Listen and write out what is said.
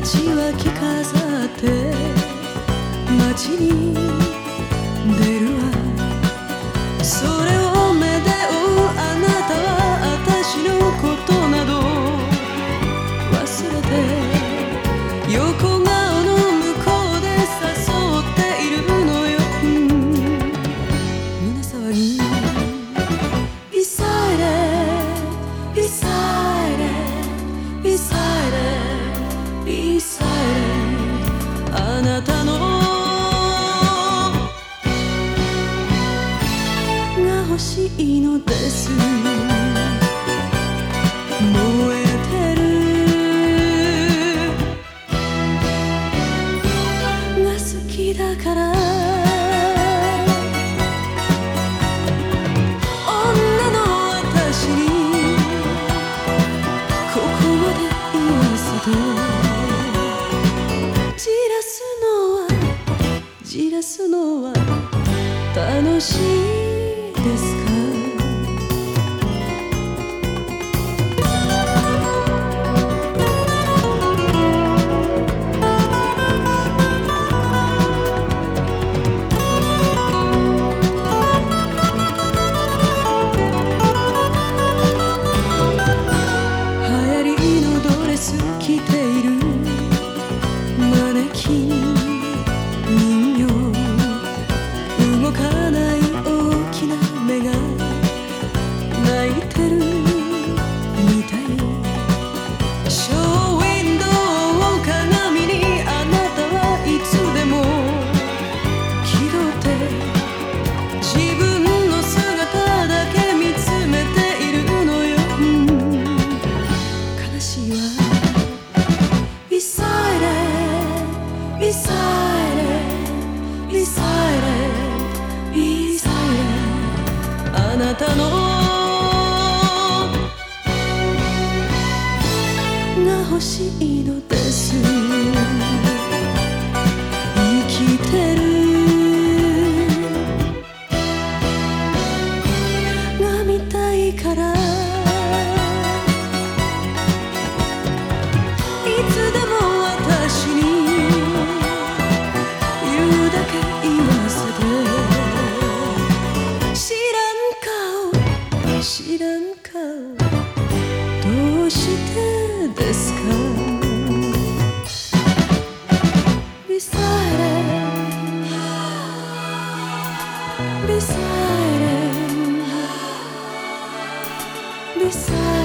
ちは着飾って街に出るわ。それをめでうあなたは私のことなど忘れて横が燃えてる。が好きだから。女の私に。ここまで言わせてじらすのはじらすのは楽しい。で欲しいのです。生きてる。が見たいから。いつでも私に。言うだけ言わせて。知らん顔。知らん顔。どうして。Beside it Beside